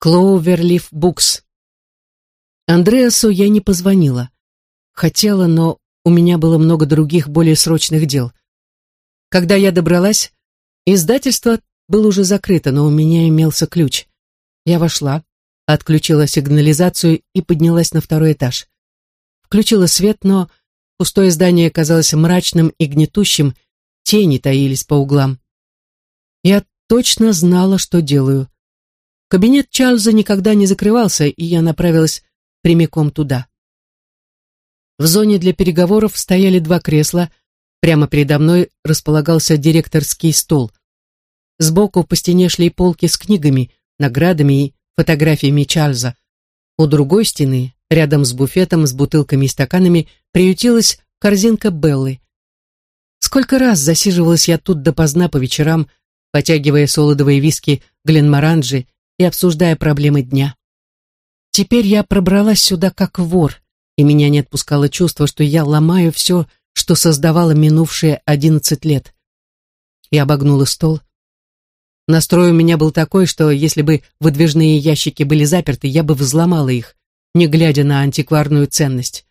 Клоуверлиф Букс. Андреасу я не позвонила. Хотела, но у меня было много других, более срочных дел. Когда я добралась, издательство было уже закрыто, но у меня имелся ключ. Я вошла, отключила сигнализацию и поднялась на второй этаж. Включила свет, но пустое здание казалось мрачным и гнетущим, тени таились по углам. Я точно знала, что делаю. Кабинет Чарльза никогда не закрывался, и я направилась прямиком туда. В зоне для переговоров стояли два кресла, прямо передо мной располагался директорский стол. Сбоку по стене шли полки с книгами, наградами и фотографиями Чарльза. У другой стены, рядом с буфетом с бутылками и стаканами, приютилась корзинка Беллы. Сколько раз засиживалась я тут допоздна по вечерам, потягивая солодовые виски Гленморанджи и обсуждая проблемы дня. Теперь я пробралась сюда как вор, и меня не отпускало чувство, что я ломаю все, что создавала минувшие одиннадцать лет. Я обогнула стол, Настрой у меня был такой, что если бы выдвижные ящики были заперты, я бы взломала их, не глядя на антикварную ценность.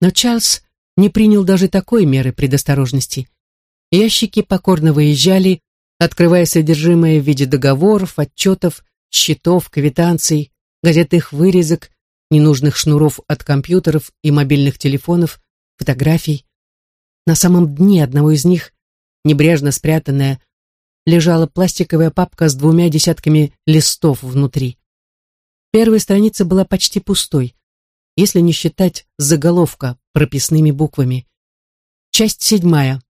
Но Чарльз не принял даже такой меры предосторожности. Ящики покорно выезжали, открывая содержимое в виде договоров, отчетов, счетов, квитанций, газетных вырезок, ненужных шнуров от компьютеров и мобильных телефонов, фотографий. На самом дне одного из них, небрежно спрятанная лежала пластиковая папка с двумя десятками листов внутри. Первая страница была почти пустой, если не считать заголовка прописными буквами. Часть седьмая.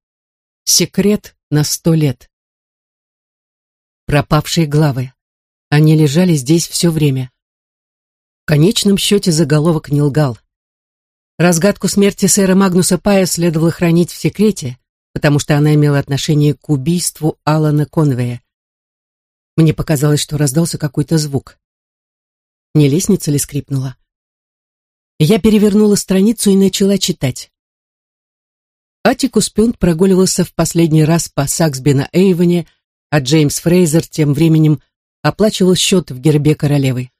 Секрет на сто лет. Пропавшие главы. Они лежали здесь все время. В конечном счете заголовок не лгал. Разгадку смерти сэра Магнуса Пая следовало хранить в секрете, потому что она имела отношение к убийству Алана Конвея. Мне показалось, что раздался какой-то звук. Не лестница ли скрипнула? Я перевернула страницу и начала читать. Атикус Пюнт прогуливался в последний раз по Саксби на Эйвоне, а Джеймс Фрейзер тем временем оплачивал счет в гербе королевы.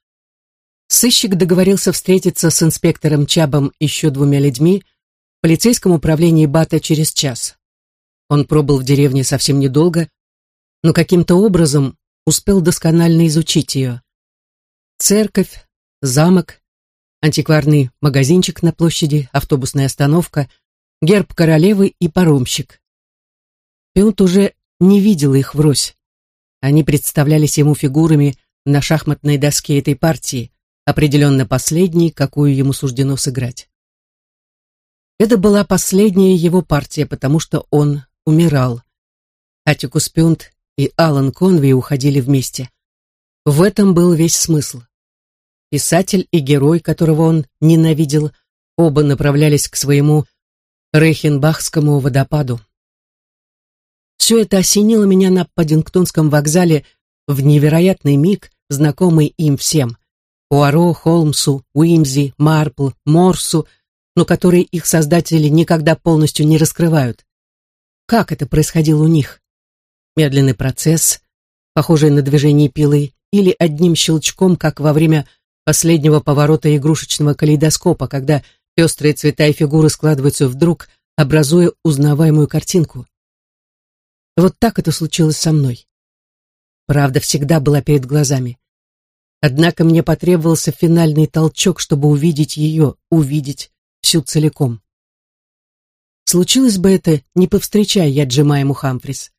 Сыщик договорился встретиться с инспектором Чабом еще двумя людьми в полицейском управлении Бата через час. Он пробыл в деревне совсем недолго, но каким-то образом успел досконально изучить ее. Церковь, замок, антикварный магазинчик на площади, автобусная остановка, герб королевы и паромщик. Пионт уже не видел их врозь. Они представлялись ему фигурами на шахматной доске этой партии, определенно последней, какую ему суждено сыграть. Это была последняя его партия, потому что он умирал. Атикус Пюнт и Алан Конви уходили вместе. В этом был весь смысл. Писатель и герой, которого он ненавидел, оба направлялись к своему Рейхенбахскому водопаду. Все это осенило меня на Паддингтонском вокзале в невероятный миг, знакомый им всем. Пуаро, Холмсу, Уимзи, Марпл, Морсу, но которые их создатели никогда полностью не раскрывают как это происходило у них. Медленный процесс, похожий на движение пилы, или одним щелчком, как во время последнего поворота игрушечного калейдоскопа, когда пестрые цвета и фигуры складываются вдруг, образуя узнаваемую картинку. Вот так это случилось со мной. Правда всегда была перед глазами. Однако мне потребовался финальный толчок, чтобы увидеть ее, увидеть всю целиком. Случилось бы это, не повстречая я Джемайму Хамфрис.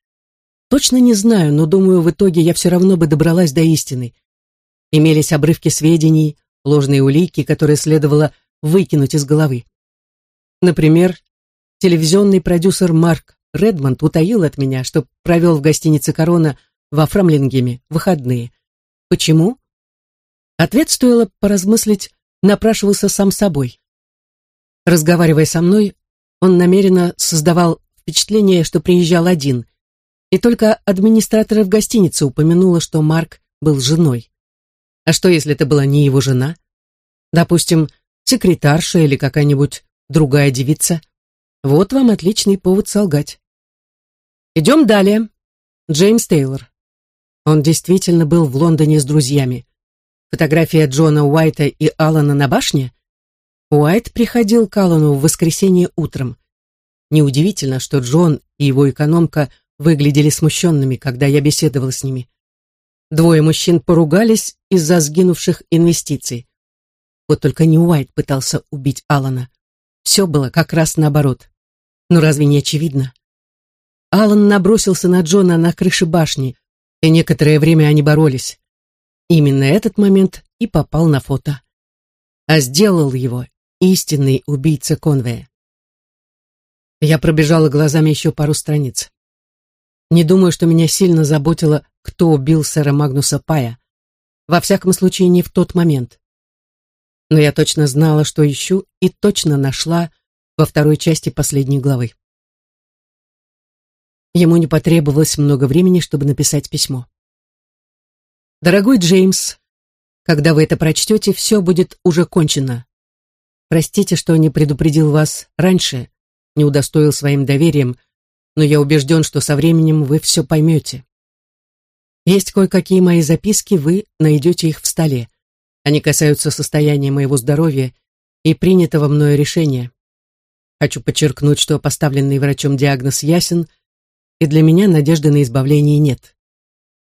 Точно не знаю, но думаю, в итоге я все равно бы добралась до истины. Имелись обрывки сведений, ложные улики, которые следовало выкинуть из головы. Например, телевизионный продюсер Марк Редмонд утаил от меня, что провел в гостинице «Корона» во Фрамлингеме выходные. Почему? Ответ стоило поразмыслить, напрашивался сам собой. Разговаривая со мной, он намеренно создавал впечатление, что приезжал один. И только администратора в гостинице упомянула, что Марк был женой. А что, если это была не его жена? Допустим, секретарша или какая-нибудь другая девица? Вот вам отличный повод солгать. Идем далее. Джеймс Тейлор. Он действительно был в Лондоне с друзьями. Фотография Джона Уайта и Алана на башне? Уайт приходил к Алану в воскресенье утром. Неудивительно, что Джон и его экономка выглядели смущенными, когда я беседовала с ними. Двое мужчин поругались из-за сгинувших инвестиций. Вот только не Уайт пытался убить Алана. Все было как раз наоборот. Но разве не очевидно? Алан набросился на Джона на крыше башни, и некоторое время они боролись. Именно этот момент и попал на фото. А сделал его истинный убийца Конвея. Я пробежала глазами еще пару страниц. Не думаю, что меня сильно заботило, кто убил сэра Магнуса Пая. Во всяком случае, не в тот момент. Но я точно знала, что ищу, и точно нашла во второй части последней главы. Ему не потребовалось много времени, чтобы написать письмо. «Дорогой Джеймс, когда вы это прочтете, все будет уже кончено. Простите, что не предупредил вас раньше, не удостоил своим доверием, но я убежден, что со временем вы все поймете. Есть кое-какие мои записки, вы найдете их в столе. Они касаются состояния моего здоровья и принятого мною решения. Хочу подчеркнуть, что поставленный врачом диагноз ясен, и для меня надежды на избавление нет.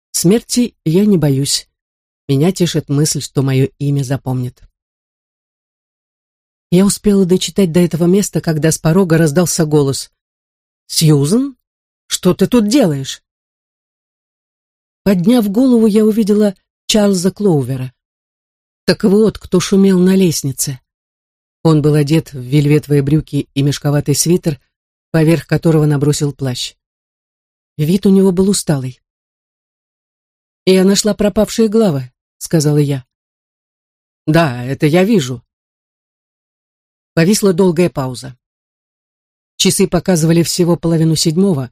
Смерти я не боюсь. Меня тешит мысль, что мое имя запомнит. Я успела дочитать до этого места, когда с порога раздался голос. «Сьюзен, что ты тут делаешь?» Подняв голову, я увидела Чарльза Клоувера. Так вот, кто шумел на лестнице. Он был одет в вельветовые брюки и мешковатый свитер, поверх которого набросил плащ. Вид у него был усталый. «Я нашла пропавшие главы», — сказала я. «Да, это я вижу». Повисла долгая пауза. Часы показывали всего половину седьмого,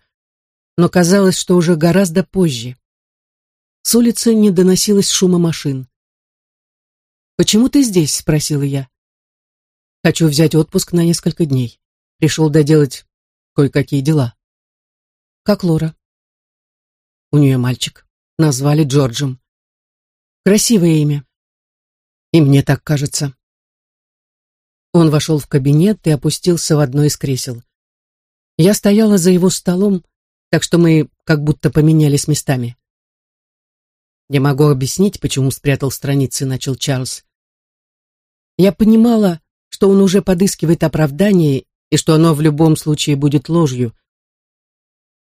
но казалось, что уже гораздо позже. С улицы не доносилось шума машин. «Почему ты здесь?» — спросила я. «Хочу взять отпуск на несколько дней. Пришел доделать кое-какие дела». «Как Лора?» «У нее мальчик. Назвали Джорджем. Красивое имя. И мне так кажется». Он вошел в кабинет и опустился в одно из кресел. Я стояла за его столом, так что мы как будто поменялись местами. «Я могу объяснить, почему спрятал страницы», — начал Чарльз. Я понимала, что он уже подыскивает оправдание и что оно в любом случае будет ложью.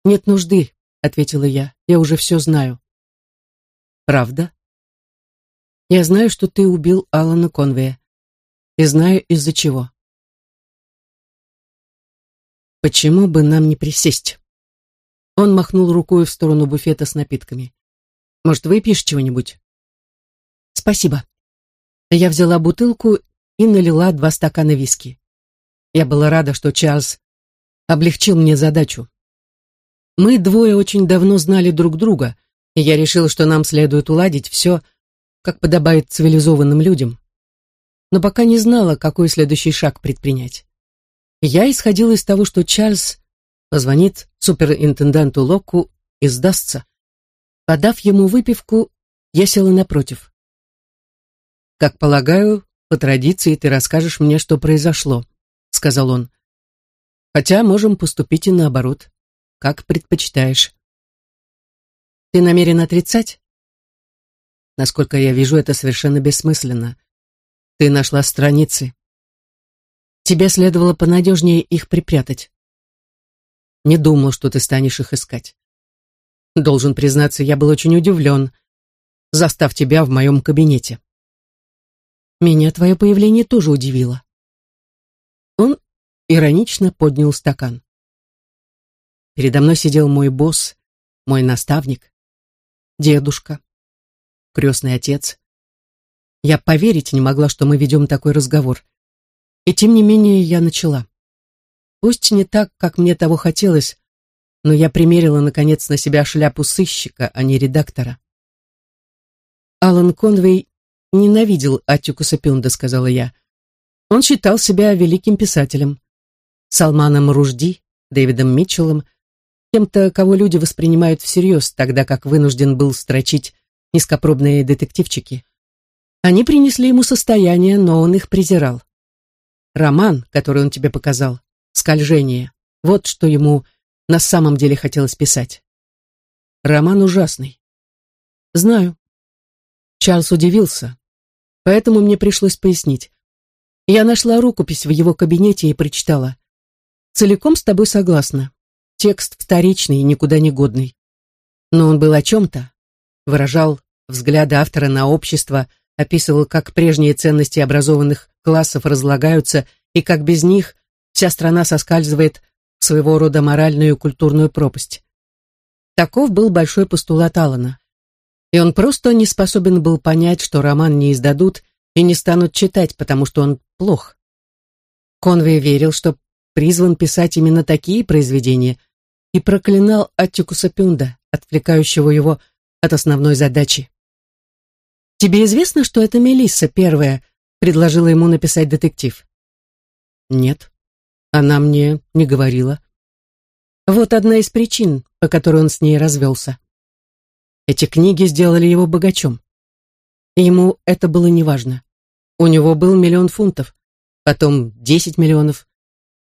«Нет нужды», — ответила я, — «я уже все знаю». «Правда?» «Я знаю, что ты убил Алана Конвея. И знаю, из-за чего». Почему бы нам не присесть? Он махнул рукой в сторону буфета с напитками. Может, выпьешь чего-нибудь? Спасибо. Я взяла бутылку и налила два стакана виски. Я была рада, что Чарльз облегчил мне задачу. Мы двое очень давно знали друг друга, и я решила, что нам следует уладить все, как подобает цивилизованным людям. Но пока не знала, какой следующий шаг предпринять. Я исходила из того, что Чарльз позвонит суперинтенданту Локку и сдастся. Подав ему выпивку, я села напротив. «Как полагаю, по традиции ты расскажешь мне, что произошло», — сказал он. «Хотя можем поступить и наоборот, как предпочитаешь». «Ты намерен отрицать?» «Насколько я вижу, это совершенно бессмысленно. Ты нашла страницы, Тебе следовало понадежнее их припрятать. Не думал, что ты станешь их искать. Должен признаться, я был очень удивлен, застав тебя в моем кабинете. Меня твое появление тоже удивило. Он иронично поднял стакан. Передо мной сидел мой босс, мой наставник, дедушка, крестный отец. Я поверить не могла, что мы ведем такой разговор. И тем не менее я начала. Пусть не так, как мне того хотелось, но я примерила, наконец, на себя шляпу сыщика, а не редактора. Алан Конвей ненавидел Аттикуса Пюнда, сказала я. Он считал себя великим писателем. Салманом Ружди, Дэвидом Митчеллом, кем-то, кого люди воспринимают всерьез, тогда как вынужден был строчить низкопробные детективчики. Они принесли ему состояние, но он их презирал. Роман, который он тебе показал, «Скольжение», вот что ему на самом деле хотелось писать. Роман ужасный. Знаю. Чарльз удивился, поэтому мне пришлось пояснить. Я нашла рукопись в его кабинете и прочитала. Целиком с тобой согласна. Текст вторичный и никуда не годный. Но он был о чем-то. Выражал взгляды автора на общество, описывал, как прежние ценности образованных классов разлагаются и как без них вся страна соскальзывает своего рода моральную и культурную пропасть. Таков был большой постулат Алана. И он просто не способен был понять, что роман не издадут и не станут читать, потому что он плох. Конвей верил, что призван писать именно такие произведения, и проклинал Аттикуса Пюнда, отвлекающего его от основной задачи. «Тебе известно, что это Мелисса первая предложила ему написать детектив?» «Нет, она мне не говорила». Вот одна из причин, по которой он с ней развелся. Эти книги сделали его богачом. Ему это было неважно. У него был миллион фунтов, потом десять миллионов.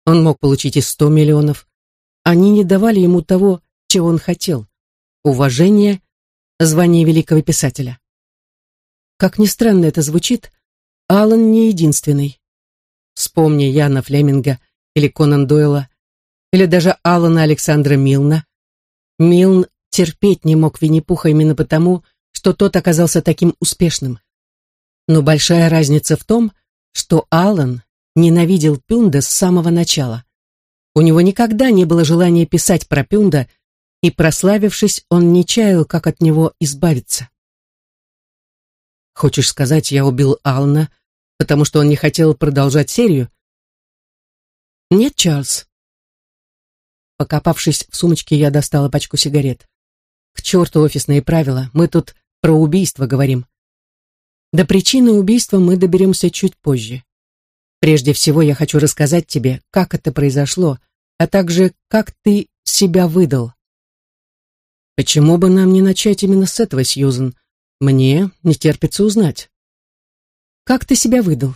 Он мог получить и сто миллионов. Они не давали ему того, чего он хотел. Уважение, звание великого писателя. Как ни странно это звучит, Алан не единственный. Вспомни Яна Флеминга или Конан Дойла, или даже Алана Александра Милна. Милн терпеть не мог Винни-Пуха именно потому, что тот оказался таким успешным. Но большая разница в том, что Алан ненавидел Пюнда с самого начала. У него никогда не было желания писать про Пюнда, и, прославившись, он не чаял, как от него избавиться. «Хочешь сказать, я убил Ална, потому что он не хотел продолжать серию?» «Нет, Чарльз». Покопавшись в сумочке, я достала пачку сигарет. «К черту офисные правила, мы тут про убийство говорим. До причины убийства мы доберемся чуть позже. Прежде всего я хочу рассказать тебе, как это произошло, а также как ты себя выдал. Почему бы нам не начать именно с этого, Сьюзен? Мне не терпится узнать. Как ты себя выдал?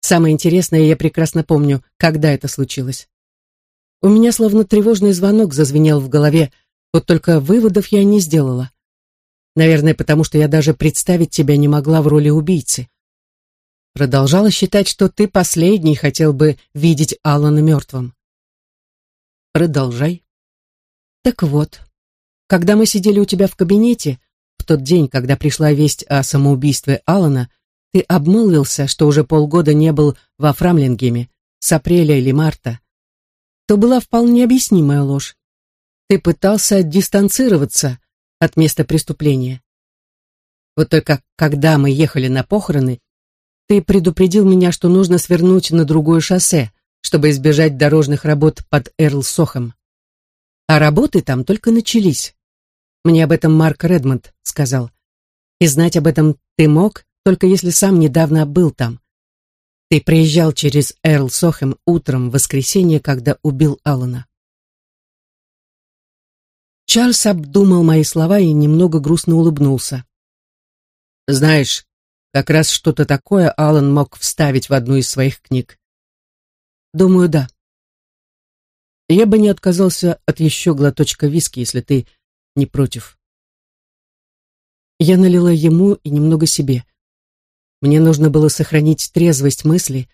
Самое интересное, я прекрасно помню, когда это случилось. У меня словно тревожный звонок зазвенел в голове, вот только выводов я не сделала. Наверное, потому что я даже представить тебя не могла в роли убийцы. Продолжала считать, что ты последний хотел бы видеть Алана мертвым. Продолжай. Так вот, когда мы сидели у тебя в кабинете, в тот день, когда пришла весть о самоубийстве Алана, ты обмолвился, что уже полгода не был во Фрамлингеме, с апреля или марта. То была вполне объяснимая ложь. Ты пытался дистанцироваться от места преступления. Вот только когда мы ехали на похороны, ты предупредил меня, что нужно свернуть на другое шоссе, чтобы избежать дорожных работ под Эрлсохом. А работы там только начались. Мне об этом Марк Редмонд сказал. И знать об этом ты мог, только если сам недавно был там. Ты приезжал через Эрлсохем утром в воскресенье, когда убил Алана. Чарльз обдумал мои слова и немного грустно улыбнулся. «Знаешь, как раз что-то такое Алан мог вставить в одну из своих книг. Думаю, да. Я бы не отказался от еще глоточка виски, если ты не против. Я налила ему и немного себе. Мне нужно было сохранить трезвость мысли,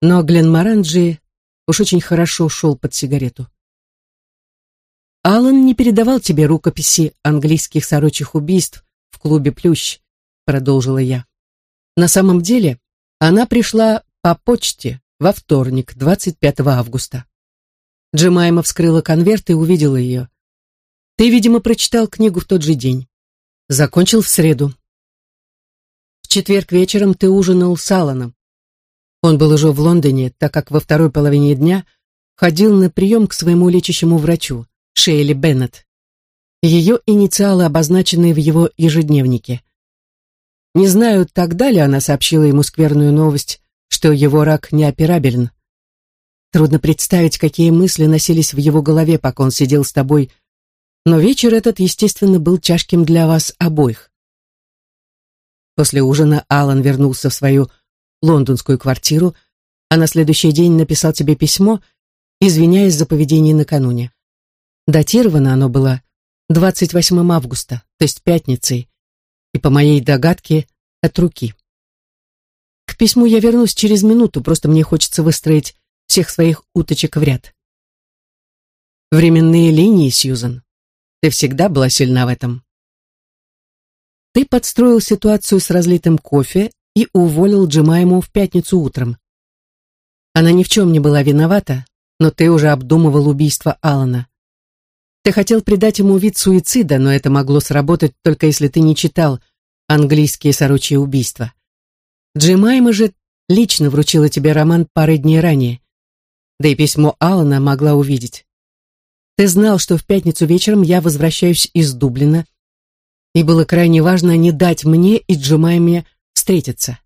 но Глен Маранджи уж очень хорошо шел под сигарету. Алан не передавал тебе рукописи английских сорочих убийств в клубе «Плющ», продолжила я. На самом деле, она пришла по почте во вторник, 25 августа. Джемайма вскрыла конверт и увидела ее. Ты, видимо, прочитал книгу в тот же день. Закончил в среду. Четверг вечером ты ужинал с Алланом. Он был уже в Лондоне, так как во второй половине дня ходил на прием к своему лечащему врачу, Шейли Беннет. Ее инициалы обозначены в его ежедневнике. Не знаю, тогда ли она сообщила ему скверную новость, что его рак неоперабелен. Трудно представить, какие мысли носились в его голове, пока он сидел с тобой, но вечер этот, естественно, был тяжким для вас обоих. После ужина Алан вернулся в свою лондонскую квартиру, а на следующий день написал тебе письмо, извиняясь за поведение накануне. Датировано оно было 28 августа, то есть пятницей, и, по моей догадке, от руки. К письму я вернусь через минуту, просто мне хочется выстроить всех своих уточек в ряд. Временные линии, Сьюзан. Ты всегда была сильна в этом. Ты подстроил ситуацию с разлитым кофе и уволил Джимайму в пятницу утром. Она ни в чем не была виновата, но ты уже обдумывал убийство Алана. Ты хотел придать ему вид суицида, но это могло сработать только если ты не читал английские сорочьи убийства. Джимайма же лично вручила тебе роман пары дней ранее. Да и письмо Алана могла увидеть. Ты знал, что в пятницу вечером я возвращаюсь из Дублина, и было крайне важно не дать мне и Джимайме встретиться.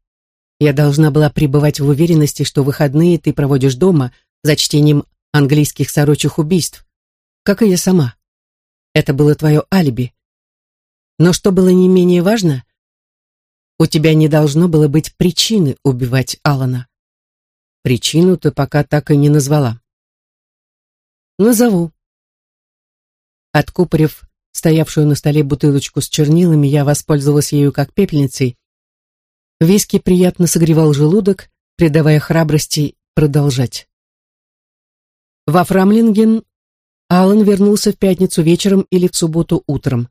Я должна была пребывать в уверенности, что выходные ты проводишь дома за чтением английских сорочьих убийств, как и я сама. Это было твое алиби. Но что было не менее важно, у тебя не должно было быть причины убивать Алана. Причину ты пока так и не назвала. Назову. Откупорив стоявшую на столе бутылочку с чернилами, я воспользовалась ею как пепельницей. Виски приятно согревал желудок, придавая храбрости продолжать. Во Фрамлинген Алан вернулся в пятницу вечером или в субботу утром.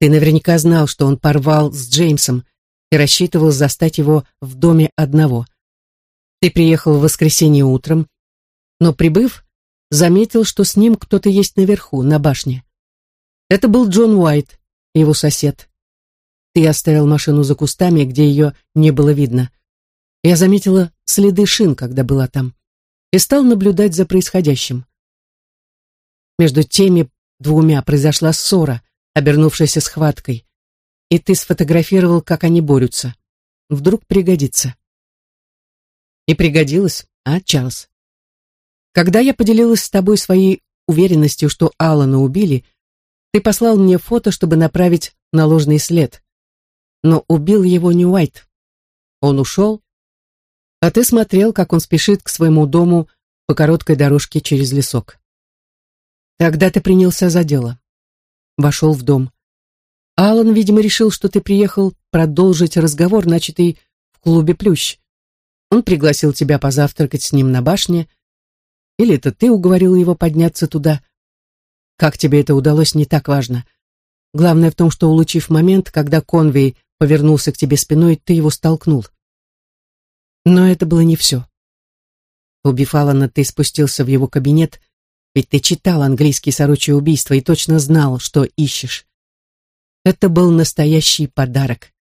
Ты наверняка знал, что он порвал с Джеймсом и рассчитывал застать его в доме одного. Ты приехал в воскресенье утром, но, прибыв, заметил, что с ним кто-то есть наверху, на башне. Это был Джон Уайт, его сосед. Ты оставил машину за кустами, где ее не было видно. Я заметила следы шин, когда была там, и стал наблюдать за происходящим. Между теми двумя произошла ссора, обернувшаяся схваткой, и ты сфотографировал, как они борются. Вдруг пригодится. И пригодилось, а, Чарльз? Когда я поделилась с тобой своей уверенностью, что Алана убили, ты послал мне фото, чтобы направить на ложный след. Но убил его не Уайт. Он ушел, а ты смотрел, как он спешит к своему дому по короткой дорожке через лесок. Тогда ты принялся за дело. Вошел в дом. Алан, видимо, решил, что ты приехал продолжить разговор, начатый в клубе «Плющ». Он пригласил тебя позавтракать с ним на башне. Или это ты уговорил его подняться туда? Как тебе это удалось, не так важно. Главное в том, что, улучив момент, когда Конвей повернулся к тебе спиной, ты его столкнул. Но это было не все. Убив Алана, ты спустился в его кабинет, ведь ты читал английские сорочье убийства и точно знал, что ищешь. Это был настоящий подарок.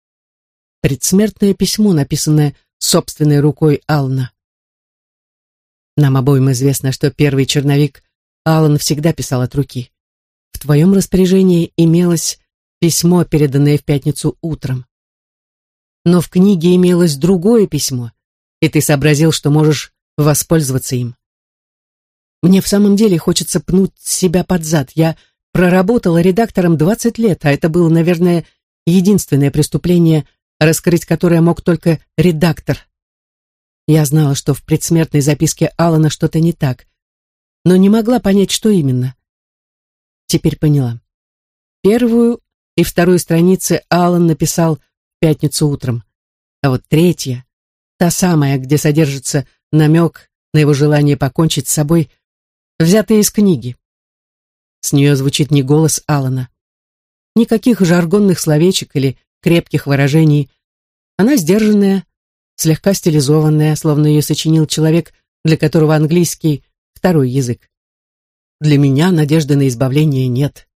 Предсмертное письмо, написанное собственной рукой Ална. Нам обоим известно, что первый черновик Алан всегда писал от руки. В твоем распоряжении имелось письмо, переданное в пятницу утром. Но в книге имелось другое письмо, и ты сообразил, что можешь воспользоваться им. Мне в самом деле хочется пнуть себя под зад. Я проработала редактором 20 лет, а это было, наверное, единственное преступление, раскрыть которое мог только редактор. Я знала, что в предсмертной записке Алана что-то не так, но не могла понять, что именно. Теперь поняла. Первую и вторую страницы Алан написал в пятницу утром, а вот третья, та самая, где содержится намек на его желание покончить с собой, взятая из книги. С нее звучит не голос Алана. Никаких жаргонных словечек или крепких выражений. Она сдержанная, слегка стилизованная, словно ее сочинил человек, для которого английский — второй язык. Для меня надежды на избавление нет.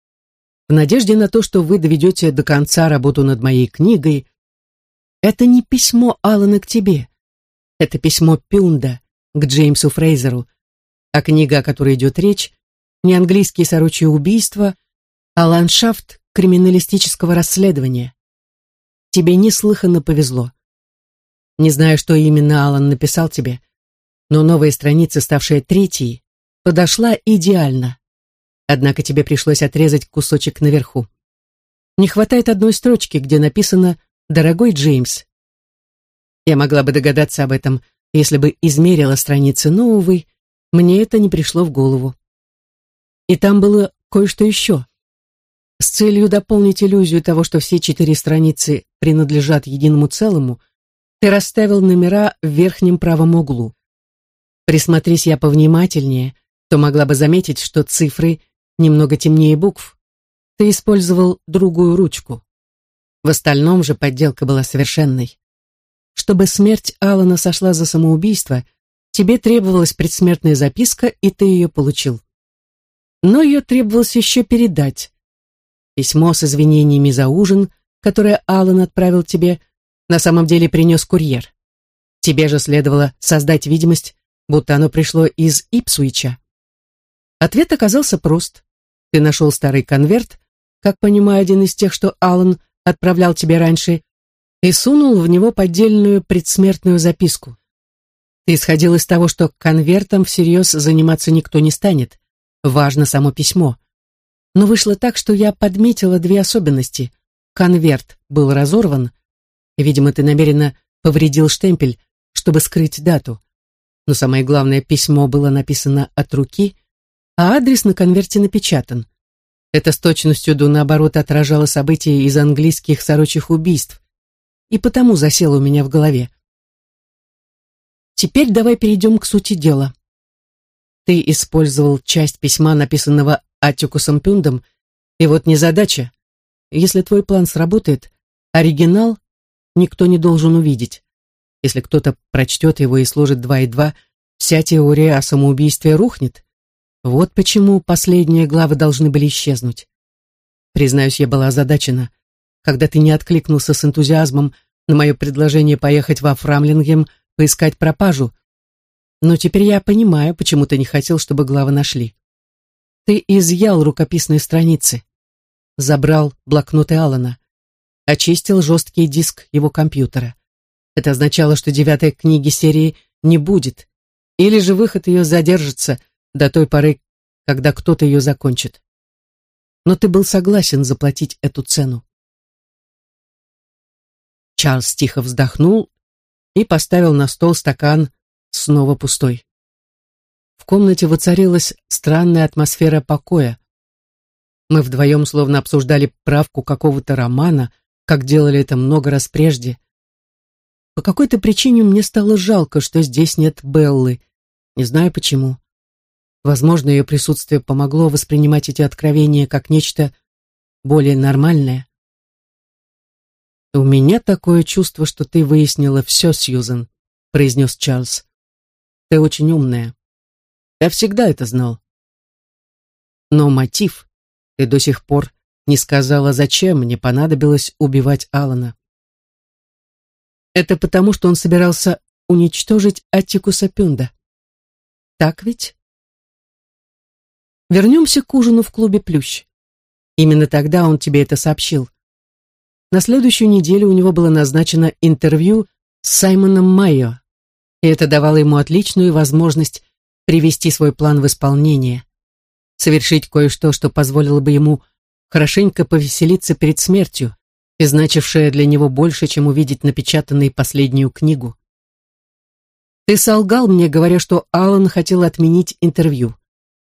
В надежде на то, что вы доведете до конца работу над моей книгой, это не письмо Алана к тебе. Это письмо Пюнда к Джеймсу Фрейзеру, а книга, о которой идет речь, не английские сорочьи убийства, а ландшафт криминалистического расследования. Тебе неслыханно повезло. Не знаю, что именно Алан написал тебе, но новая страница, ставшая третьей, подошла идеально. Однако тебе пришлось отрезать кусочек наверху. Не хватает одной строчки, где написано «Дорогой Джеймс». Я могла бы догадаться об этом, если бы измерила страницы, но, увы, мне это не пришло в голову. И там было кое-что еще. С целью дополнить иллюзию того, что все четыре страницы принадлежат единому целому, ты расставил номера в верхнем правом углу. Присмотрись я повнимательнее, то могла бы заметить, что цифры немного темнее букв. Ты использовал другую ручку. В остальном же подделка была совершенной. Чтобы смерть Алана сошла за самоубийство, тебе требовалась предсмертная записка, и ты ее получил. Но ее требовалось еще передать. Письмо с извинениями за ужин, которое Алан отправил тебе, на самом деле принес курьер. Тебе же следовало создать видимость, будто оно пришло из Ипсуича. Ответ оказался прост. Ты нашел старый конверт, как понимаю, один из тех, что Алан отправлял тебе раньше, и сунул в него поддельную предсмертную записку. Ты исходил из того, что конвертом всерьез заниматься никто не станет. Важно само письмо. Но вышло так, что я подметила две особенности. Конверт был разорван, видимо, ты намеренно повредил штемпель, чтобы скрыть дату. Но самое главное, письмо было написано от руки, а адрес на конверте напечатан. Это с точностью до наоборот отражало события из английских сорочьих убийств, и потому засело у меня в голове. Теперь давай перейдем к сути дела. Ты использовал часть письма, написанного Атикусом Пюндом, и вот незадача. Если твой план сработает, оригинал никто не должен увидеть. Если кто-то прочтет его и сложит два и два, вся теория о самоубийстве рухнет. Вот почему последние главы должны были исчезнуть. Признаюсь, я была озадачена. Когда ты не откликнулся с энтузиазмом на мое предложение поехать во Фрамлингем поискать пропажу, но теперь я понимаю, почему ты не хотел, чтобы главы нашли. Ты изъял рукописные страницы, забрал блокноты Алана, очистил жесткий диск его компьютера. Это означало, что девятой книги серии не будет, или же выход ее задержится до той поры, когда кто-то ее закончит. Но ты был согласен заплатить эту цену. Чарльз тихо вздохнул и поставил на стол стакан, снова пустой. В комнате воцарилась странная атмосфера покоя. Мы вдвоем словно обсуждали правку какого-то романа, как делали это много раз прежде. По какой-то причине мне стало жалко, что здесь нет Беллы. Не знаю почему. Возможно, ее присутствие помогло воспринимать эти откровения как нечто более нормальное. «У меня такое чувство, что ты выяснила все, Сьюзен», — произнес Чарльз. «Ты очень умная. Я всегда это знал. Но мотив ты до сих пор не сказала, зачем мне понадобилось убивать Алана. Это потому, что он собирался уничтожить Аттикуса Пюнда. Так ведь? Вернемся к ужину в клубе «Плющ». Именно тогда он тебе это сообщил. На следующую неделю у него было назначено интервью с Саймоном Майо, и это давало ему отличную возможность привести свой план в исполнение, совершить кое-что, что позволило бы ему хорошенько повеселиться перед смертью, и значившее для него больше, чем увидеть напечатанной последнюю книгу. Ты солгал мне, говоря, что Аллан хотел отменить интервью.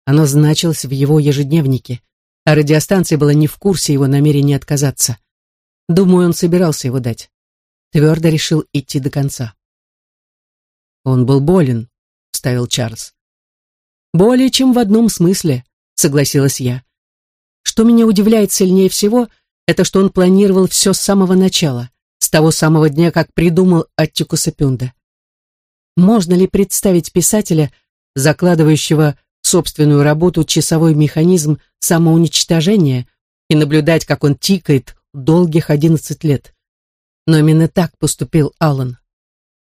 Оно значилось в его ежедневнике, а радиостанция была не в курсе его намерения отказаться. Думаю, он собирался его дать. Твердо решил идти до конца. Он был болен, вставил Чарльз. Более чем в одном смысле, согласилась я. Что меня удивляет сильнее всего, это что он планировал все с самого начала, с того самого дня, как придумал Аттикуса Пюнда. Можно ли представить писателя, закладывающего в собственную работу часовой механизм самоуничтожения и наблюдать, как он тикает долгих одиннадцать лет? Но именно так поступил Аллан.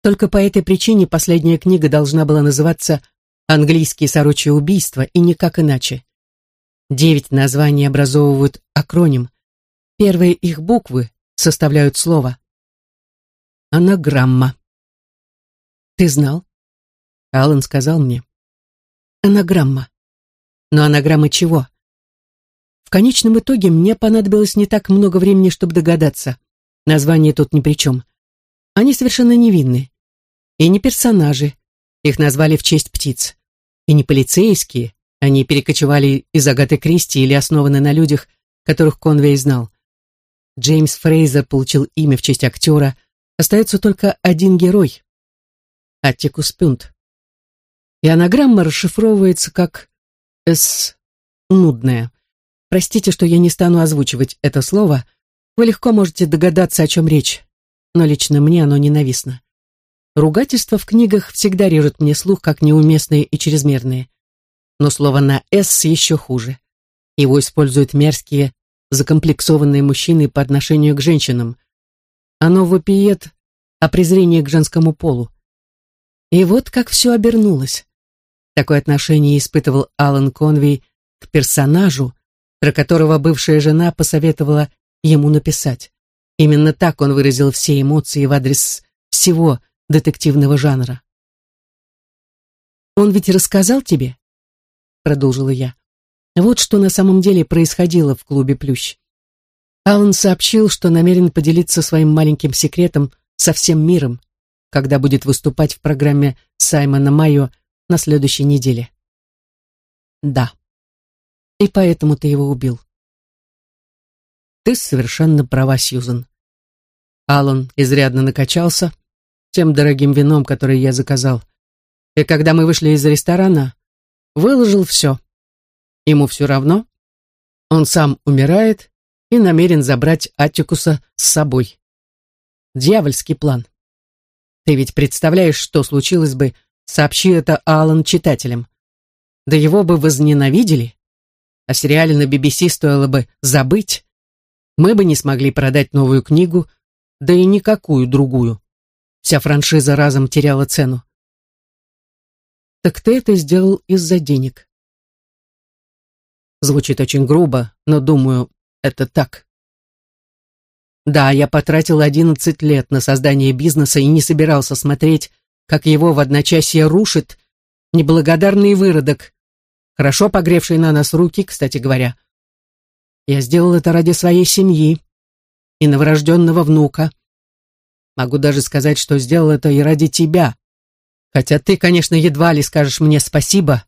Только по этой причине последняя книга должна была называться «Английские сорочьи убийства» и никак иначе. Девять названий образовывают акроним. Первые их буквы составляют слово. Анаграмма. Ты знал? Аллан сказал мне. Анаграмма. Но анаграмма чего? В конечном итоге мне понадобилось не так много времени, чтобы догадаться. Название тут ни при чем. Они совершенно невинны. И не персонажи. Их назвали в честь птиц. И не полицейские. Они перекочевали из Агаты Кристи или основаны на людях, которых Конвей знал. Джеймс Фрейзер получил имя в честь актера. Остается только один герой. Аттикус Пюнт. И анаграмма расшифровывается как «С» нудная. Простите, что я не стану озвучивать это слово. Вы легко можете догадаться, о чем речь. Но лично мне оно ненавистно. Ругательства в книгах всегда режут мне слух, как неуместные и чрезмерные. Но слово на «с» еще хуже. Его используют мерзкие, закомплексованные мужчины по отношению к женщинам. Оно вопиет о презрении к женскому полу. И вот как все обернулось. Такое отношение испытывал Алан Конвей к персонажу, про которого бывшая жена посоветовала ему написать. Именно так он выразил все эмоции в адрес всего детективного жанра. «Он ведь рассказал тебе?» — продолжила я. Вот что на самом деле происходило в клубе «Плющ». Алан сообщил, что намерен поделиться своим маленьким секретом со всем миром, когда будет выступать в программе Саймона Майо на следующей неделе. Да. И поэтому ты его убил. Ты совершенно права, Сьюзен. Алан изрядно накачался, тем дорогим вином, которое я заказал. И когда мы вышли из ресторана, выложил все. Ему все равно. Он сам умирает и намерен забрать Аттикуса с собой. Дьявольский план. Ты ведь представляешь, что случилось бы, сообщи это Алан читателям. Да его бы возненавидели. О сериале на BBC стоило бы забыть. Мы бы не смогли продать новую книгу, да и никакую другую. Вся франшиза разом теряла цену. Так ты это сделал из-за денег. Звучит очень грубо, но думаю, это так. Да, я потратил 11 лет на создание бизнеса и не собирался смотреть, как его в одночасье рушит неблагодарный выродок, хорошо погревший на нас руки, кстати говоря. Я сделал это ради своей семьи и новорожденного внука. Могу даже сказать, что сделал это и ради тебя. Хотя ты, конечно, едва ли скажешь мне спасибо.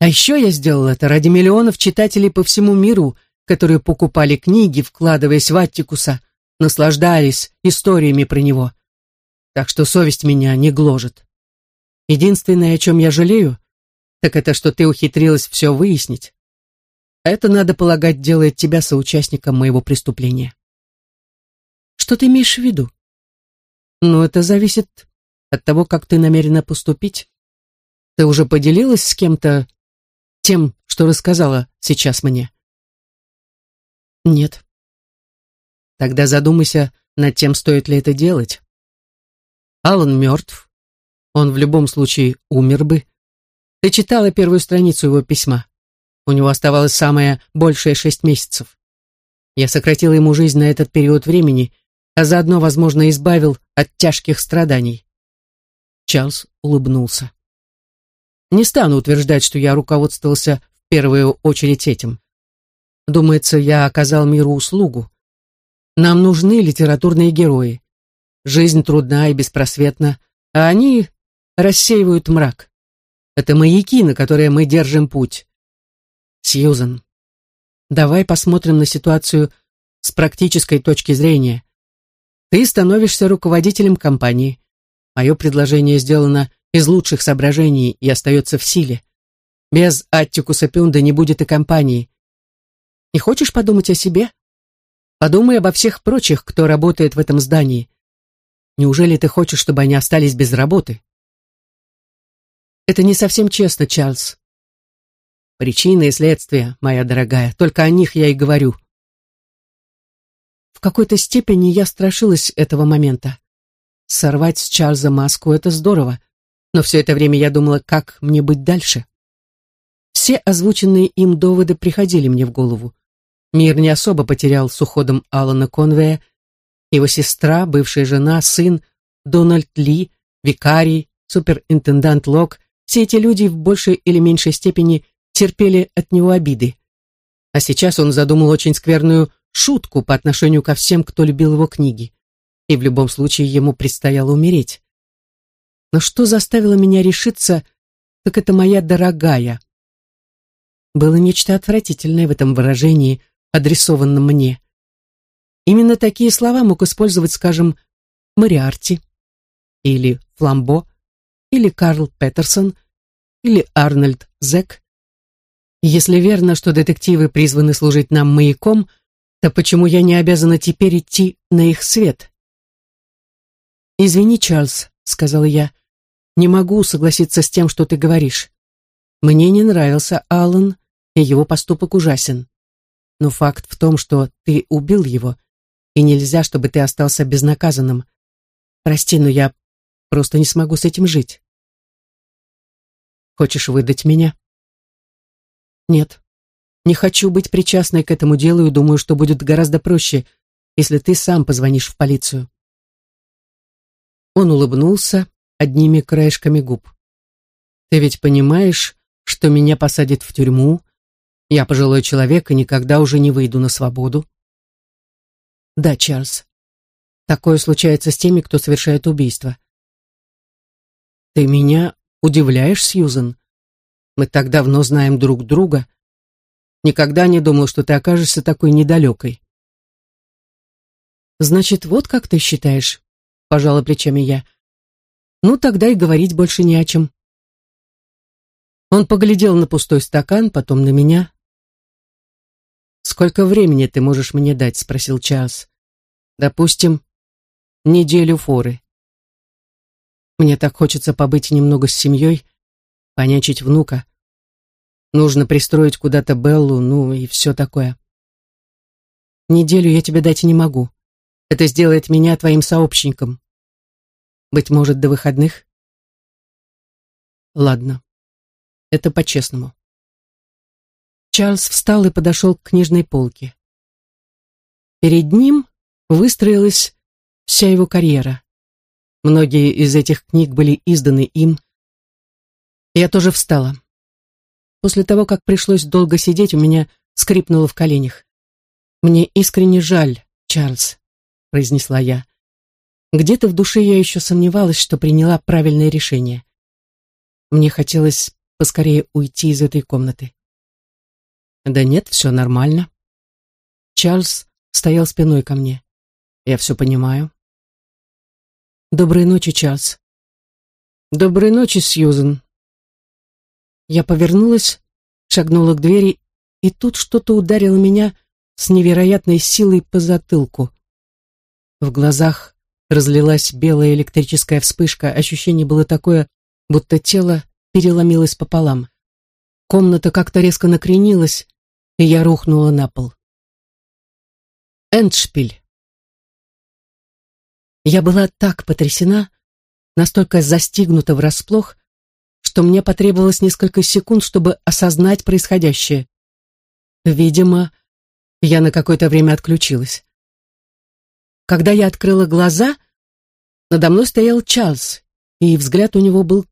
А еще я сделал это ради миллионов читателей по всему миру, которые покупали книги, вкладываясь в Аттикуса, наслаждались историями про него. Так что совесть меня не гложет. Единственное, о чем я жалею, так это, что ты ухитрилась все выяснить. Это, надо полагать, делает тебя соучастником моего преступления. Что ты имеешь в виду? Но это зависит от того, как ты намерена поступить. Ты уже поделилась с кем-то тем, что рассказала сейчас мне? Нет. Тогда задумайся над тем, стоит ли это делать. Алан мертв. Он в любом случае умер бы. Ты читала первую страницу его письма. У него оставалось самое большее шесть месяцев. Я сократила ему жизнь на этот период времени, а заодно, возможно, избавил от тяжких страданий. Чарльз улыбнулся. Не стану утверждать, что я руководствовался в первую очередь этим. Думается, я оказал миру услугу. Нам нужны литературные герои. Жизнь трудна и беспросветна, а они рассеивают мрак. Это маяки, на которые мы держим путь. Сьюзан, давай посмотрим на ситуацию с практической точки зрения. Ты становишься руководителем компании. Мое предложение сделано из лучших соображений и остается в силе. Без Аттикуса Пюнда не будет и компании. Не хочешь подумать о себе? Подумай обо всех прочих, кто работает в этом здании. Неужели ты хочешь, чтобы они остались без работы? Это не совсем честно, Чарльз. Причины и следствия, моя дорогая, только о них я и говорю. В какой-то степени я страшилась этого момента. Сорвать с Чарльза маску — это здорово, но все это время я думала, как мне быть дальше. Все озвученные им доводы приходили мне в голову. Мир не особо потерял с уходом Алана Конвея. Его сестра, бывшая жена, сын, Дональд Ли, викарий, суперинтендант Лок — все эти люди в большей или меньшей степени терпели от него обиды. А сейчас он задумал очень скверную шутку по отношению ко всем, кто любил его книги. И в любом случае ему предстояло умереть. Но что заставило меня решиться, так это моя дорогая. Было нечто отвратительное в этом выражении, адресованном мне. Именно такие слова мог использовать, скажем, Мариарти, или Фламбо, или Карл Петерсон, или Арнольд Зек. Если верно, что детективы призваны служить нам маяком, то почему я не обязана теперь идти на их свет? «Извини, Чарльз», — сказала я, — «не могу согласиться с тем, что ты говоришь. Мне не нравился Аллан, и его поступок ужасен. Но факт в том, что ты убил его, и нельзя, чтобы ты остался безнаказанным. Прости, но я просто не смогу с этим жить. Хочешь выдать меня? Нет. Не хочу быть причастной к этому делу и думаю, что будет гораздо проще, если ты сам позвонишь в полицию. Он улыбнулся одними краешками губ. Ты ведь понимаешь, что меня посадят в тюрьму, я пожилой человек и никогда уже не выйду на свободу. Да, Чарльз. Такое случается с теми, кто совершает убийство. Ты меня удивляешь, Сьюзен? Мы так давно знаем друг друга. Никогда не думал, что ты окажешься такой недалекой. Значит, вот как ты считаешь, пожала плечами я. Ну, тогда и говорить больше не о чем. Он поглядел на пустой стакан, потом на меня, «Сколько времени ты можешь мне дать?» — спросил Чарльз. «Допустим, неделю форы. Мне так хочется побыть немного с семьей, понячить внука. Нужно пристроить куда-то Беллу, ну и все такое. Неделю я тебе дать не могу. Это сделает меня твоим сообщником. Быть может, до выходных? Ладно. Это по-честному. Чарльз встал и подошел к книжной полке. Перед ним выстроилась вся его карьера. Многие из этих книг были изданы им. Я тоже встала. После того, как пришлось долго сидеть, у меня скрипнуло в коленях. «Мне искренне жаль, Чарльз», — произнесла я. Где-то в душе я еще сомневалась, что приняла правильное решение. Мне хотелось поскорее уйти из этой комнаты. Да нет, все нормально. Чарльз стоял спиной ко мне. Я все понимаю. Доброй ночи, Чарльз. Доброй ночи, Сьюзен. Я повернулась, шагнула к двери, и тут что-то ударило меня с невероятной силой по затылку. В глазах разлилась белая электрическая вспышка, ощущение было такое, будто тело переломилось пополам. Комната как-то резко накренилась, и я рухнула на пол. Эндшпиль. Я была так потрясена, настолько застигнута врасплох, что мне потребовалось несколько секунд, чтобы осознать происходящее. Видимо, я на какое-то время отключилась. Когда я открыла глаза, надо мной стоял Чарльз, и взгляд у него был,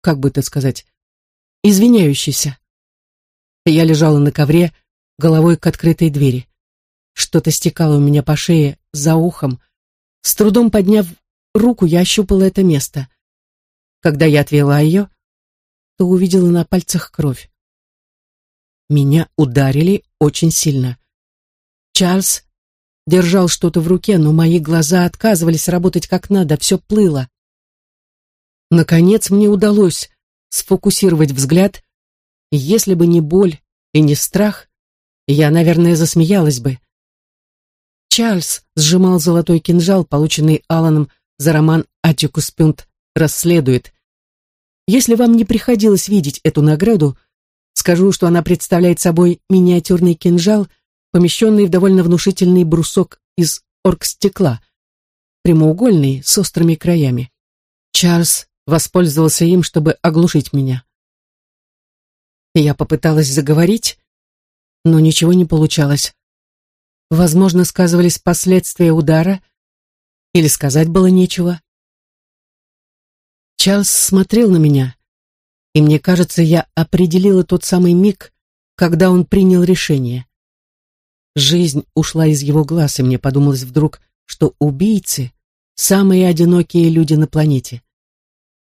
как бы это сказать, извиняющийся. Я лежала на ковре, головой к открытой двери. Что-то стекало у меня по шее, за ухом. С трудом подняв руку, я ощупала это место. Когда я отвела ее, то увидела на пальцах кровь. Меня ударили очень сильно. Чарльз держал что-то в руке, но мои глаза отказывались работать как надо, все плыло. Наконец мне удалось сфокусировать взгляд если бы не боль и не страх, я, наверное, засмеялась бы. Чарльз сжимал золотой кинжал, полученный Аланом за роман «Атикус Пюнт расследует». Если вам не приходилось видеть эту награду, скажу, что она представляет собой миниатюрный кинжал, помещенный в довольно внушительный брусок из оргстекла, прямоугольный, с острыми краями. Чарльз воспользовался им, чтобы оглушить меня. Я попыталась заговорить, но ничего не получалось. Возможно, сказывались последствия удара, или сказать было нечего. Чарльз смотрел на меня, и мне кажется, я определила тот самый миг, когда он принял решение. Жизнь ушла из его глаз, и мне подумалось вдруг, что убийцы — самые одинокие люди на планете.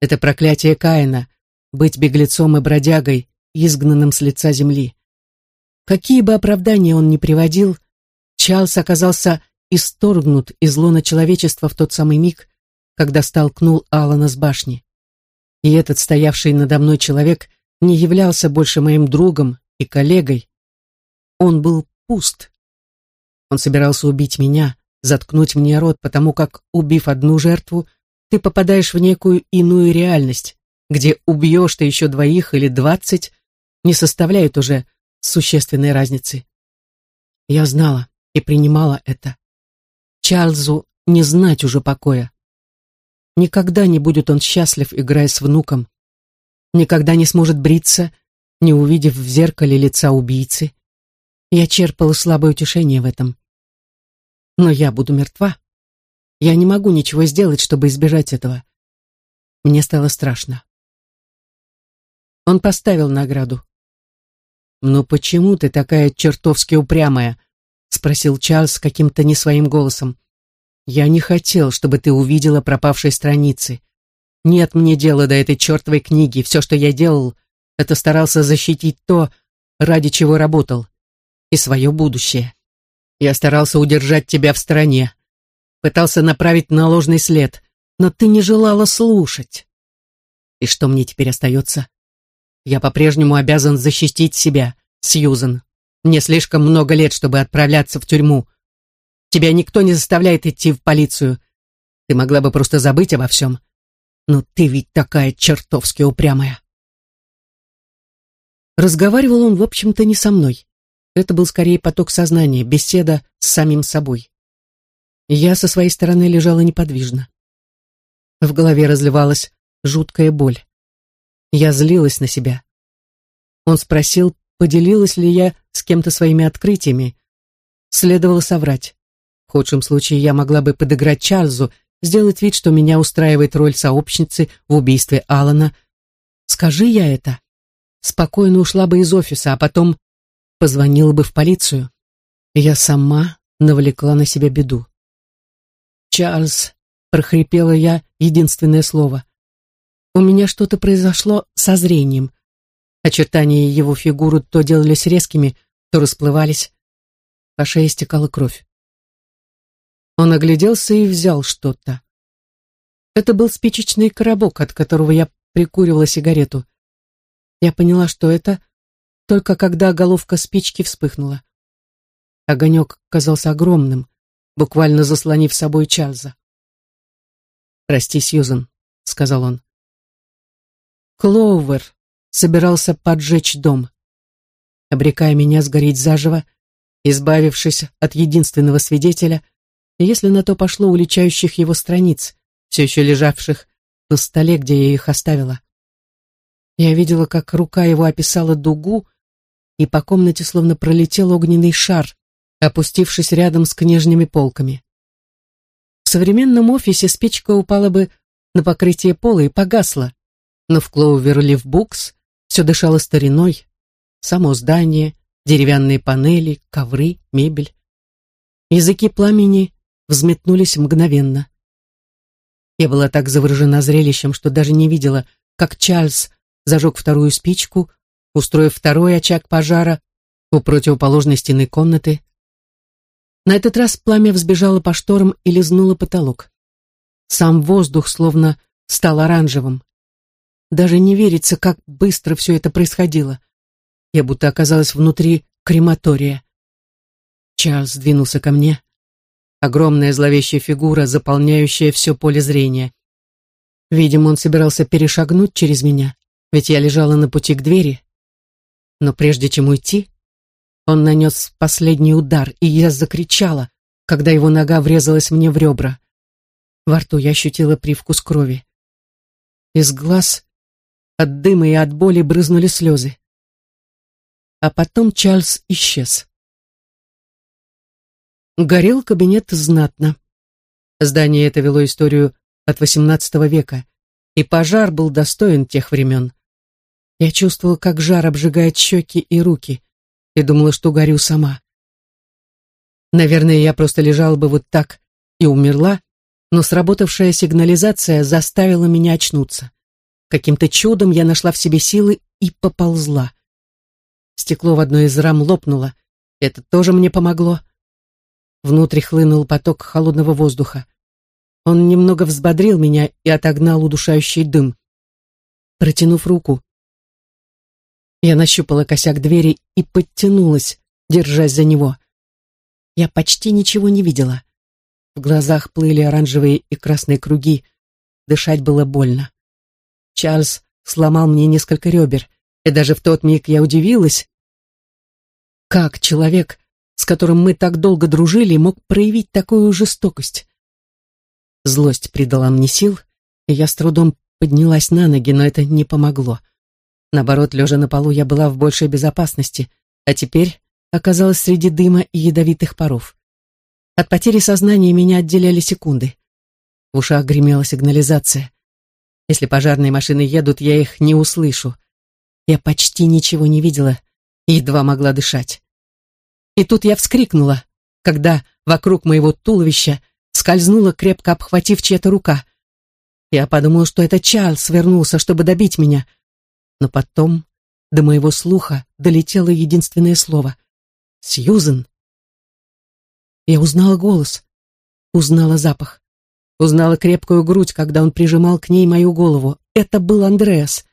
Это проклятие Каина — быть беглецом и бродягой, изгнанным с лица земли. Какие бы оправдания он ни приводил, Чарльз оказался исторгнут из лона человечества в тот самый миг, когда столкнул Алана с башни. И этот стоявший надо мной человек не являлся больше моим другом и коллегой. Он был пуст. Он собирался убить меня, заткнуть мне рот, потому как, убив одну жертву, ты попадаешь в некую иную реальность, где убьешь ты еще двоих или двадцать, не составляет уже существенной разницы. Я знала и принимала это. Чарльзу не знать уже покоя. Никогда не будет он счастлив, играя с внуком. Никогда не сможет бриться, не увидев в зеркале лица убийцы. Я черпала слабое утешение в этом. Но я буду мертва. Я не могу ничего сделать, чтобы избежать этого. Мне стало страшно. Он поставил награду. «Но почему ты такая чертовски упрямая?» — спросил Чарльз каким-то не своим голосом. «Я не хотел, чтобы ты увидела пропавшие страницы. Нет мне дела до этой чертовой книги. Все, что я делал, это старался защитить то, ради чего работал, и свое будущее. Я старался удержать тебя в стороне, пытался направить на ложный след, но ты не желала слушать. И что мне теперь остается? Я по-прежнему обязан защитить себя, Сьюзен. Мне слишком много лет, чтобы отправляться в тюрьму. Тебя никто не заставляет идти в полицию. Ты могла бы просто забыть обо всем. Но ты ведь такая чертовски упрямая. Разговаривал он, в общем-то, не со мной. Это был скорее поток сознания, беседа с самим собой. Я со своей стороны лежала неподвижно. В голове разливалась жуткая боль. Я злилась на себя. Он спросил, поделилась ли я с кем-то своими открытиями. Следовало соврать. В худшем случае я могла бы подыграть Чарльзу, сделать вид, что меня устраивает роль сообщницы в убийстве Алана. Скажи я это. Спокойно ушла бы из офиса, а потом позвонила бы в полицию. Я сама навлекла на себя беду. «Чарльз», — прохрипела я единственное слово. У меня что-то произошло со зрением. Очертания его фигуры то делались резкими, то расплывались. По шее стекала кровь. Он огляделся и взял что-то. Это был спичечный коробок, от которого я прикуривала сигарету. Я поняла, что это только когда головка спички вспыхнула. Огонек казался огромным, буквально заслонив собой Чарльза. «Прости, Сьюзен», — сказал он. Клоувер собирался поджечь дом, обрекая меня сгореть заживо, избавившись от единственного свидетеля, если на то пошло уличающих его страниц, все еще лежавших на столе, где я их оставила. Я видела, как рука его описала дугу, и по комнате словно пролетел огненный шар, опустившись рядом с книжными полками. В современном офисе спичка упала бы на покрытие пола и погасла, но в Клоуверлив Букс все дышало стариной, само здание, деревянные панели, ковры, мебель. Языки пламени взметнулись мгновенно. Я была так заворожена зрелищем, что даже не видела, как Чарльз зажег вторую спичку, устроив второй очаг пожара у противоположной стены комнаты. На этот раз пламя взбежало по шторам и лизнуло потолок. Сам воздух словно стал оранжевым. Даже не верится, как быстро все это происходило. Я будто оказалась внутри крематория. Чарльз двинулся ко мне. Огромная зловещая фигура, заполняющая все поле зрения. Видимо, он собирался перешагнуть через меня, ведь я лежала на пути к двери. Но прежде чем уйти, он нанес последний удар, и я закричала, когда его нога врезалась мне в ребра. Во рту я ощутила привкус крови. Из глаз от дыма и от боли брызнули слезы. А потом Чарльз исчез. Горел кабинет знатно. Здание это вело историю от XVIII века, и пожар был достоин тех времен. Я чувствовала, как жар обжигает щеки и руки, и думала, что горю сама. Наверное, я просто лежала бы вот так и умерла, но сработавшая сигнализация заставила меня очнуться. Каким-то чудом я нашла в себе силы и поползла. Стекло в одной из рам лопнуло. Это тоже мне помогло. Внутрь хлынул поток холодного воздуха. Он немного взбодрил меня и отогнал удушающий дым. Протянув руку, я нащупала косяк двери и подтянулась, держась за него. Я почти ничего не видела. В глазах плыли оранжевые и красные круги. Дышать было больно. Чарльз сломал мне несколько ребер, и даже в тот миг я удивилась, как человек, с которым мы так долго дружили, мог проявить такую жестокость. Злость придала мне сил, и я с трудом поднялась на ноги, но это не помогло. Наоборот, лежа на полу, я была в большей безопасности, а теперь оказалась среди дыма и ядовитых паров. От потери сознания меня отделяли секунды. В ушах гремела сигнализация. Если пожарные машины едут, я их не услышу. Я почти ничего не видела и едва могла дышать. И тут я вскрикнула, когда вокруг моего туловища скользнула, крепко обхватив чья-то рука. Я подумала, что это Чарльз вернулся, чтобы добить меня. Но потом до моего слуха долетело единственное слово — «Сьюзен». Я узнала голос, узнала запах, узнала крепкую грудь, когда он прижимал к ней мою голову. Это был Андреас.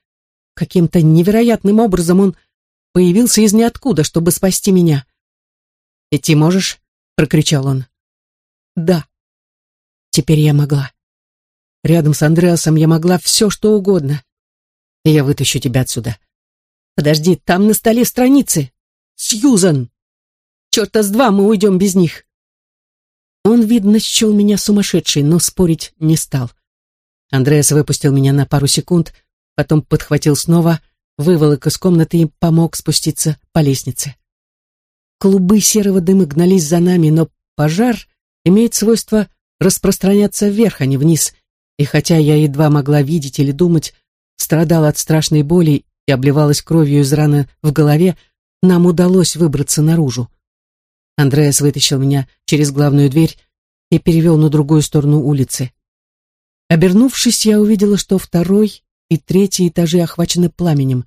Каким-то невероятным образом он появился из ниоткуда, чтобы спасти меня. «Идти можешь?» — прокричал он. «Да». Теперь я могла. Рядом с Андреасом я могла все, что угодно. Я вытащу тебя отсюда. Подожди, там на столе страницы. Сьюзан! Черта с два мы уйдем без них. Он, видно, счел меня сумасшедшей, но спорить не стал. Андреас выпустил меня на пару секунд, потом подхватил снова, выволок из комнаты и помог спуститься по лестнице. Клубы серого дыма гнались за нами, но пожар имеет свойство распространяться вверх, а не вниз, и хотя я едва могла видеть или думать, страдала от страшной боли и обливалась кровью из раны в голове, нам удалось выбраться наружу. Андреас вытащил меня через главную дверь и перевел на другую сторону улицы. Обернувшись, я увидела, что второй и третий этажи охвачены пламенем,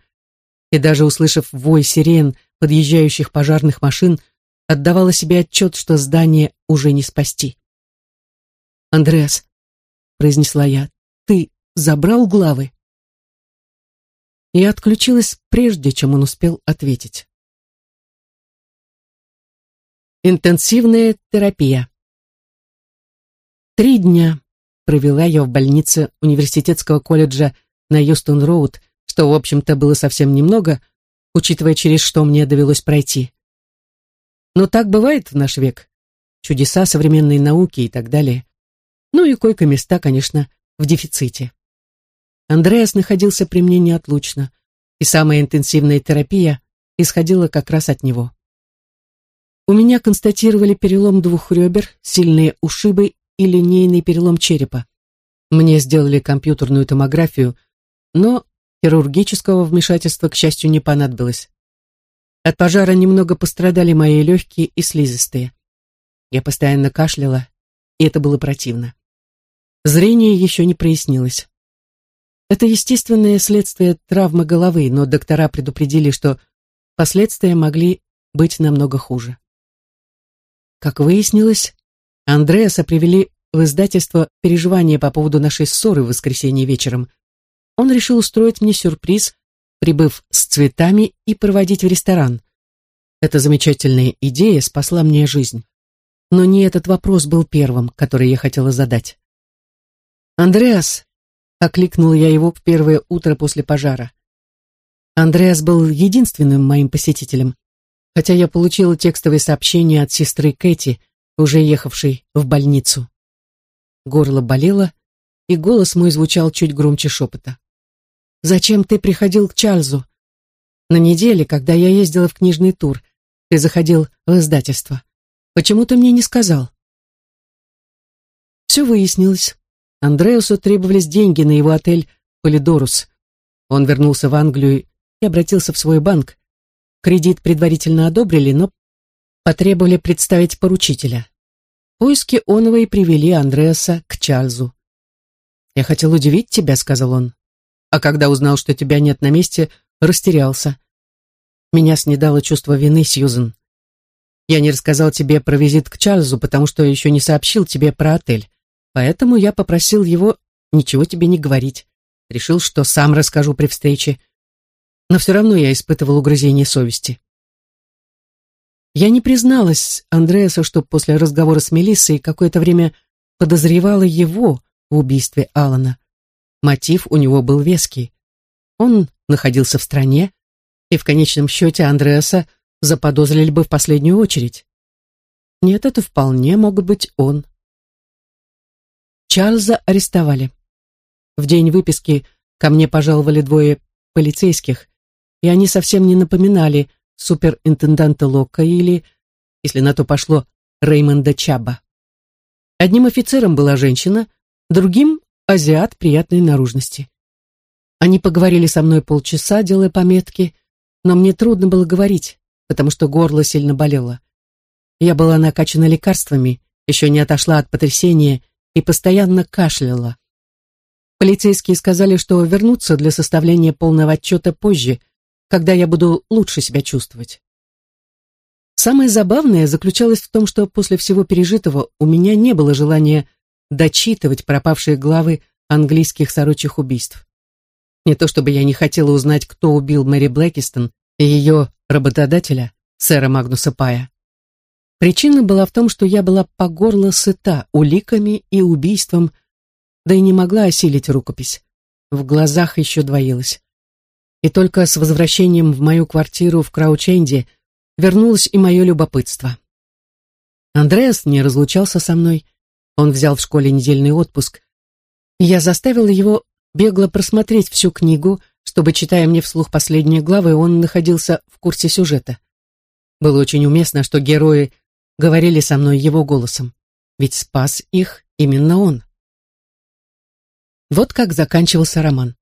и даже услышав вой сирен подъезжающих пожарных машин, отдавала себе отчет, что здание уже не спасти. «Андреас», — произнесла я, — «ты забрал главы?» Я отключилась прежде, чем он успел ответить. Интенсивная терапия. Три дня провела я в больнице университетского колледжа на Юстон-Роуд, что, в общем-то, было совсем немного, учитывая, через что мне довелось пройти. Но так бывает в наш век. Чудеса современной науки и так далее. Ну и койко-места, конечно, в дефиците. Андреас находился при мне неотлучно, и самая интенсивная терапия исходила как раз от него. У меня констатировали перелом двух ребер, сильные ушибы и линейный перелом черепа. Мне сделали компьютерную томографию, но хирургического вмешательства, к счастью, не понадобилось. От пожара немного пострадали мои легкие и слизистые. Я постоянно кашляла, и это было противно. Зрение еще не прояснилось. Это естественное следствие травмы головы, но доктора предупредили, что последствия могли быть намного хуже. Как выяснилось, Андреаса привели в издательство переживания по поводу нашей ссоры в воскресенье вечером. Он решил устроить мне сюрприз, прибыв с цветами и проводить в ресторан. Эта замечательная идея спасла мне жизнь. Но не этот вопрос был первым, который я хотела задать. «Андреас, Окликнул я его в первое утро после пожара. Андреас был единственным моим посетителем, хотя я получила текстовые сообщения от сестры Кэти, уже ехавшей в больницу. Горло болело, и голос мой звучал чуть громче шепота. «Зачем ты приходил к Чарльзу? На неделе, когда я ездила в книжный тур, ты заходил в издательство. Почему ты мне не сказал?» Все выяснилось. Андреусу требовались деньги на его отель «Полидорус». Он вернулся в Англию и обратился в свой банк. Кредит предварительно одобрили, но потребовали представить поручителя. Поиски оного и привели Андреаса к Чарльзу. «Я хотел удивить тебя», — сказал он. «А когда узнал, что тебя нет на месте, растерялся. Меня снедало чувство вины, Сьюзен. Я не рассказал тебе про визит к Чарльзу, потому что еще не сообщил тебе про отель. Поэтому я попросил его ничего тебе не говорить. Решил, что сам расскажу при встрече. Но все равно я испытывал угрызение совести. Я не призналась Андреасу, что после разговора с Мелиссой какое-то время подозревала его в убийстве Алана. Мотив у него был веский. Он находился в стране, и в конечном счете Андреаса заподозрили бы в последнюю очередь. Нет, это вполне мог быть он. Чарльза арестовали. В день выписки ко мне пожаловали двое полицейских, и они совсем не напоминали суперинтенданта Лока или, если на то пошло, Реймонда Чаба. Одним офицером была женщина, другим — азиат приятной наружности. Они поговорили со мной полчаса, делая пометки, но мне трудно было говорить, потому что горло сильно болело. Я была накачана лекарствами, еще не отошла от потрясения и постоянно кашляла. Полицейские сказали, что вернутся для составления полного отчета позже, когда я буду лучше себя чувствовать. Самое забавное заключалось в том, что после всего пережитого у меня не было желания дочитывать пропавшие главы английских сорочьих убийств. Не то чтобы я не хотела узнать, кто убил Мэри Блэкистон и ее работодателя, сэра Магнуса Пая. Причина была в том, что я была по горло сыта уликами и убийством, да и не могла осилить рукопись. В глазах еще двоилось. И только с возвращением в мою квартиру в Краученде вернулось и мое любопытство. Андреас не разлучался со мной, он взял в школе недельный отпуск, я заставила его бегло просмотреть всю книгу, чтобы, читая мне вслух последние главы, он находился в курсе сюжета. Было очень уместно, что герои говорили со мной его голосом, ведь спас их именно он. Вот как заканчивался роман.